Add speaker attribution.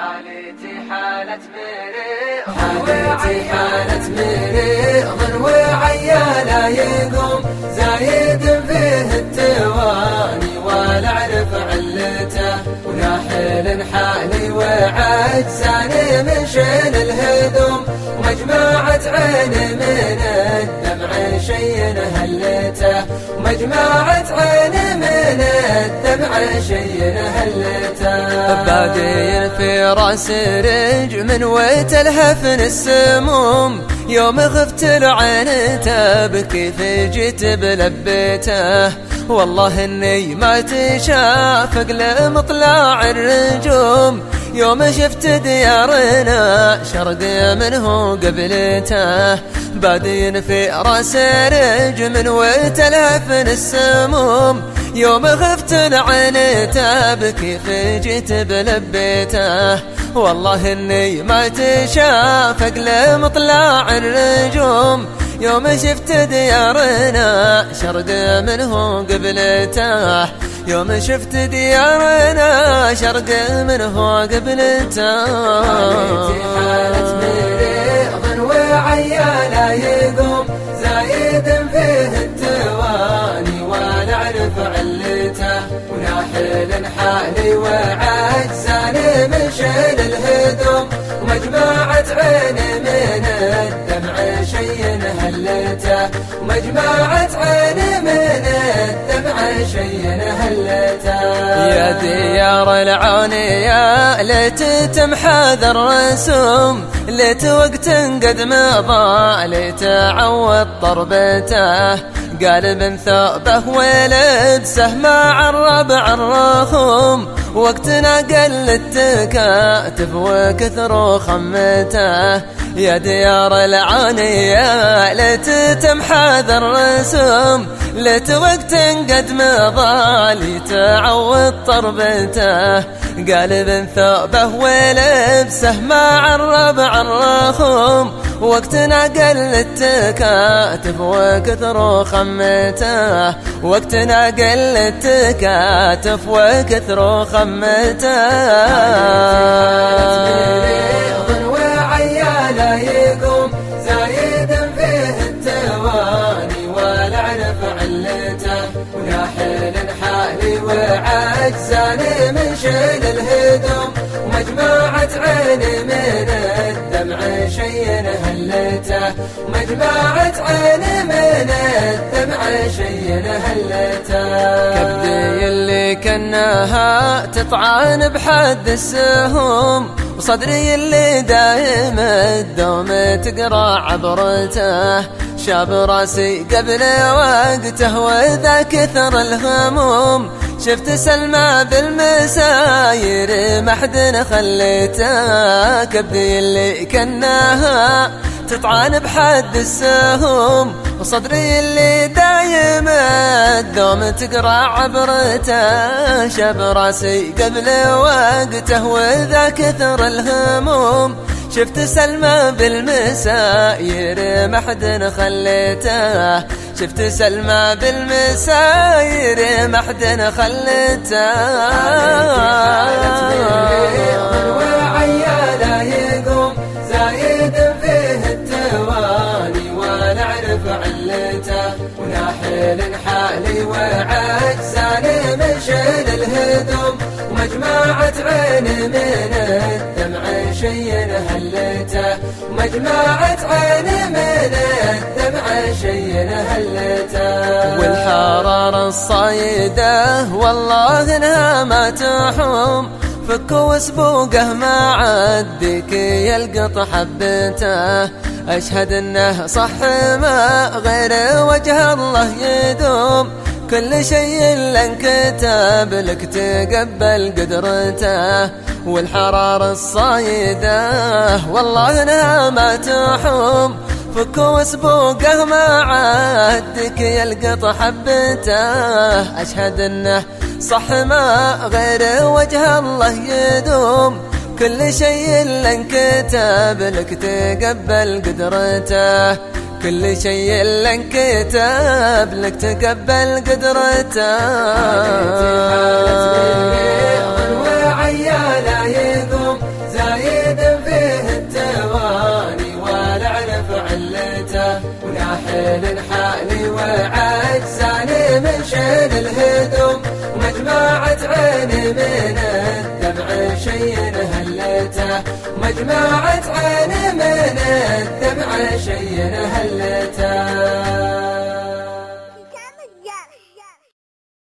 Speaker 1: حالتي حالة مريض حالتي حالة مريض وعيانا يقوم زايد فيه التواني ولا أعرف علته. وناحل حالي وعجزاني من شين الهدوم ومجمعة عيني من الدمع شي هلته. ومجمعة عيني من الدمع شي هلته بادين في رأس رج من ويت الهفن السموم يوم غفت العين تبكي جيت بلبيته والله إني ما تشافق لمطلع الرجوم. يوم شفت ديارنا شرق منه قبلته. بادين في رأس رج من وتلفن السموم يوم غفت العين تبكي في جيت بلبيته. والله إني ما تشافق لمطلع الرجوم يوم شفت ديارنا شرق منه قبلته. يوم شفت ديارنا شرق منه قبلته. حالة مريض وعيانا يقوم زايد فيه حالي وعجزاني من شيل الهدوم ومجمعة عيني من الدمع شي هلته. ومجمعة عيني من الدمع شي هلته. يا ديار العونية ليت تمحى ذا الرسوم ليت وقت قد مضى ليت عوض ضربته. قال من ثوبه ولبسه مع الربع الرخوم وقتنا قل التكاتف وكثر خمته يا ديار العانية ليت تمحى ذا الرسوم ليت وقت قد مضى لتعوض طربته. قال بن ثوبه ولبسه مع الربع الرخوم وقتنا قل التكاتف وكثر خمته. وقتنا قل التكاتف وكثر خمته. وعياله يقوم زايد فيه التواني حالي وعجزاني من شيل الهدوم. ومجمعة عيني من الدمع شي هلته. ومجمعة عيني من الدمع شي هلته. كبدي اللي كناها تطعن بحد السهوم وصدري اللي دايم الدوم تقرأ عبرته. شاب راسي قبل وقته وذا كثر الهموم. شفت سلمى بالمساير ما حد خليته كبدي اللي كناها. تطعن بحد السهوم وصدري اللي دايم الدوم تقرأ عبرته. شاب راسي قبل وقته وذا كثر الهموم. شفت سلمى بالمساير ما حد خليته شفت سلمى بالمساير ما حد خليته حالي وعجزاني من شيل الهدوم ومجمعة عيني من الدمع شي هلته. ومجمعة عيني من الدمع شي هلته. والحرارة الصايدة والله إنها ما تحوم. فك وسبوقه ما عدك يلقط حبته. أشهد أنه صح ما غير وجه الله يدوم. كل شيء لانكتب لك تقبل قدرته. والحرارة الصايدة والله أنها ما تحوم. فك وسبوقه ما عادك يلقط حبته. أشهد أنه صح ما غير وجه الله يدوم. كل شيء لانكتاب لك تقبل قدرته. كل شيء لانكتاب لك تقبل قدرته. وعياله يذوب زايد فيه التواني والعنف علته. ولا حيل هلته ومجمعة عيني من الدمع شي هلته